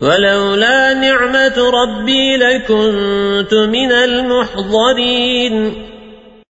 ولولا نعمة ربي لكنت من المحضرين.